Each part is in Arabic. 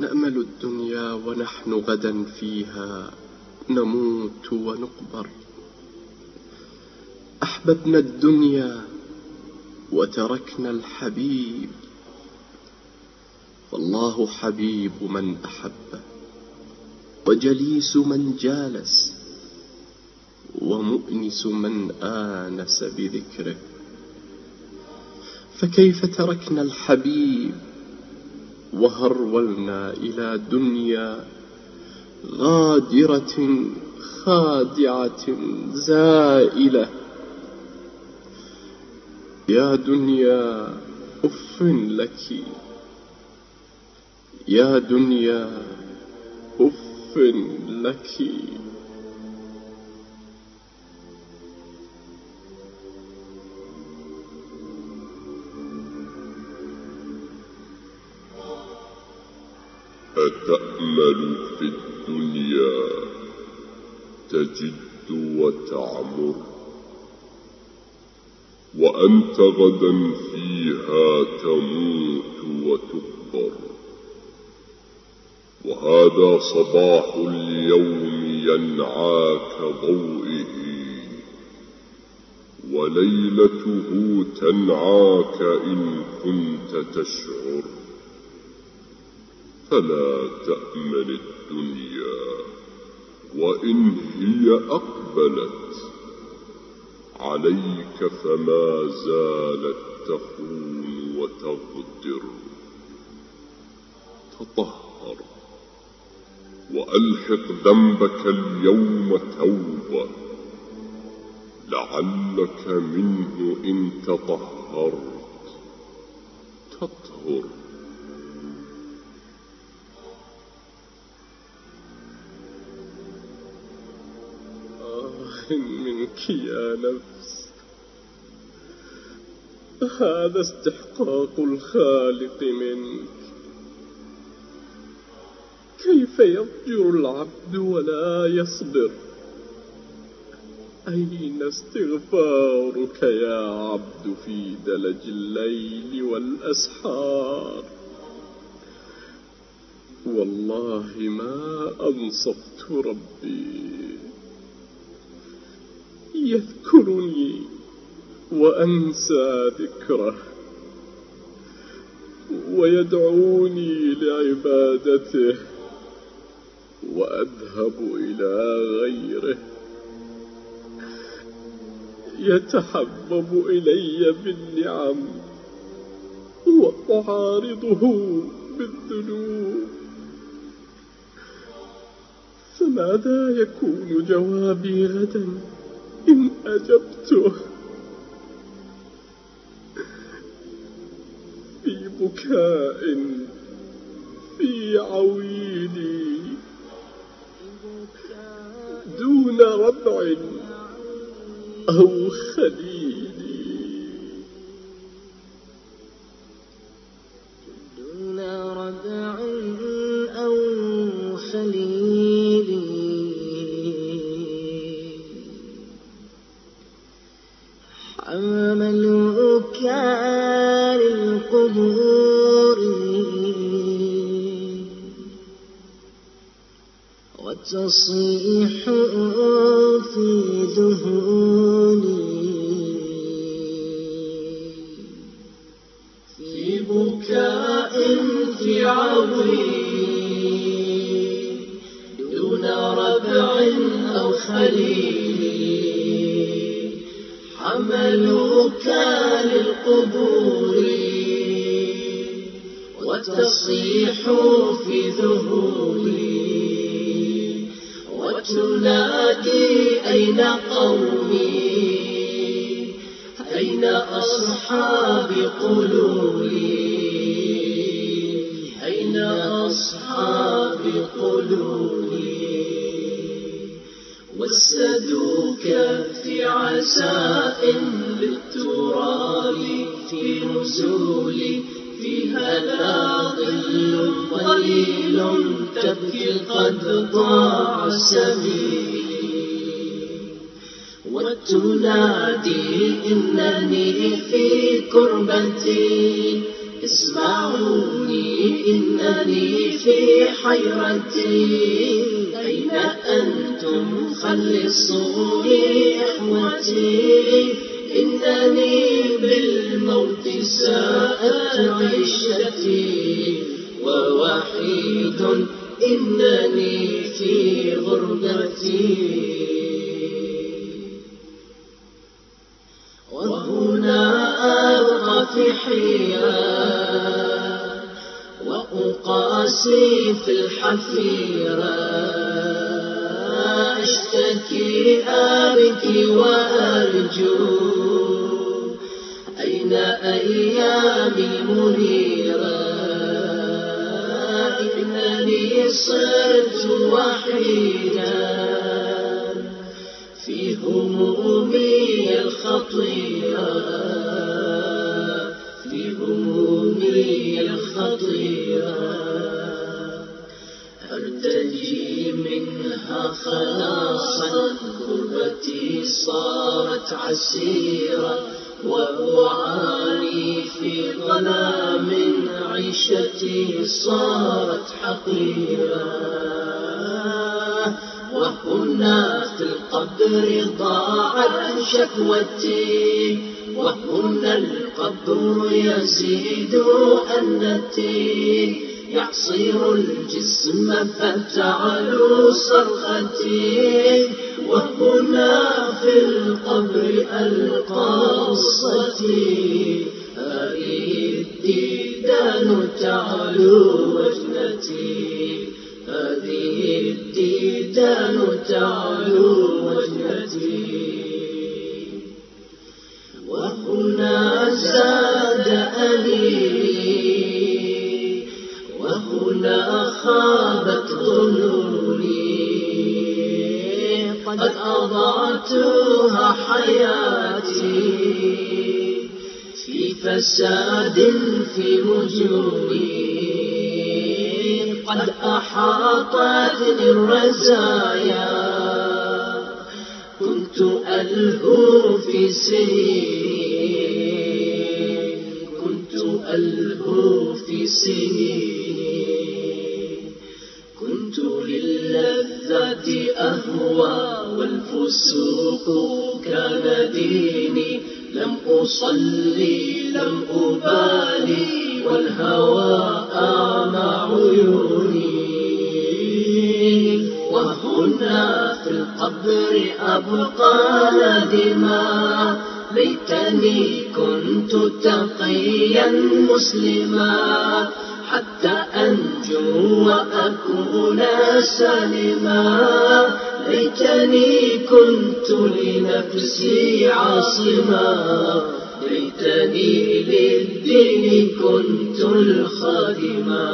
نأمل الدنيا ونحن غدا فيها نموت ونقبر. أحببنا الدنيا وتركنا الحبيب. فالله حبيب من أحب وجليس من جالس ومؤنس من آنس بذكره. فكيف تركنا الحبيب؟ وهرولنا إلى دنيا غادرة خادعة زائلة. يا دنيا أف لك. يا دنيا أف لك. أتأمل في الدنيا؟ تجد وتعمر وأنت غدا فيها تموت وتكبر. وهذا صباح اليوم ينعاك ضوئه وليلته تنعاك إن كنت تشعر. فلا تأمن الدنيا وإن هي أقبلت عليك فما زالت تخون وتغدر. تطهر وألحق ذنبك اليوم توبة. لعلك منه إن تطهرت. تطهر. منك يا نفس هذا استحقاق الخالق منك. كيف يضجر العبد ولا يصبر؟ أين استغفارك يا عبد في دلج الليل والأسحار؟ والله ما أنصفت ربي. يذكرني وأنسى ذكره ويدعوني لعبادته وأذهب إلى غيره. يتحبب إلي بالنعم وأعارضه بالذنوب. فماذا يكون جوابي غدا؟ أجبته في بكاء في عويلي دون ربع أو خليل. وتصيح في ذهولي في بكاء في عويل دون ربع أو خليل حملوك وتصيح في ذهولي. وتنادي أين قومي؟ أين أصحاب قلولي؟ أين أصحاب قلولي؟ وسدوك في عساء للتراب في نزولي فيها لا ظل ظليل تبكي قد ضاع سبيلي. وتنادي إنني في كربتي. اسمعوني إنني في حيرتي. أين أنتم؟ خلصوا لي إخوتي. إنني بالموت ساءت عيشتي. ووحيد. إنني في غربتي. وهنا أبقى في حيرة وأقاسي في الحفيرة. أشتكي أبكي وأرجو. أين أيامي منيرة؟ إنني صرت وحيدا. في همومي الخطيرة في همومي الخطيرة أرتجي منها خلاصا. كربتي صارت عسيرة. وأعاني في ظلام عيشتي صارت حقيرة. وهنا في القبر ضاعت شكوتي. وهنا القبر يزيد أنتي. يعصر الجسم فتعلو صرختي. القبر ألقى قصتي هذه الديدان تعلو وجنتي هذه الديدان تعلو وجنتي وهنا زاد أليلي فساد في مجوني قد أحاطتني الرزايا. كنت ألهو في سنين. كنت ألهو في سنين. كنت للذات أهوى والفسوق كان ديني. لم أصلي لم أبالي والهوى أعمى عيوني. وهنا في القبر أبقى ندما ليتني كنت تقيا مسلما. حتى أنجو وأكون سالما. ليتني كنت لنفسي عاصما. ليتني للدين كنت الخادما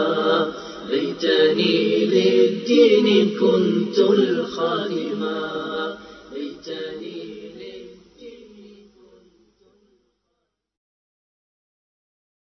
ليتني للدين كنت الخادما ليتني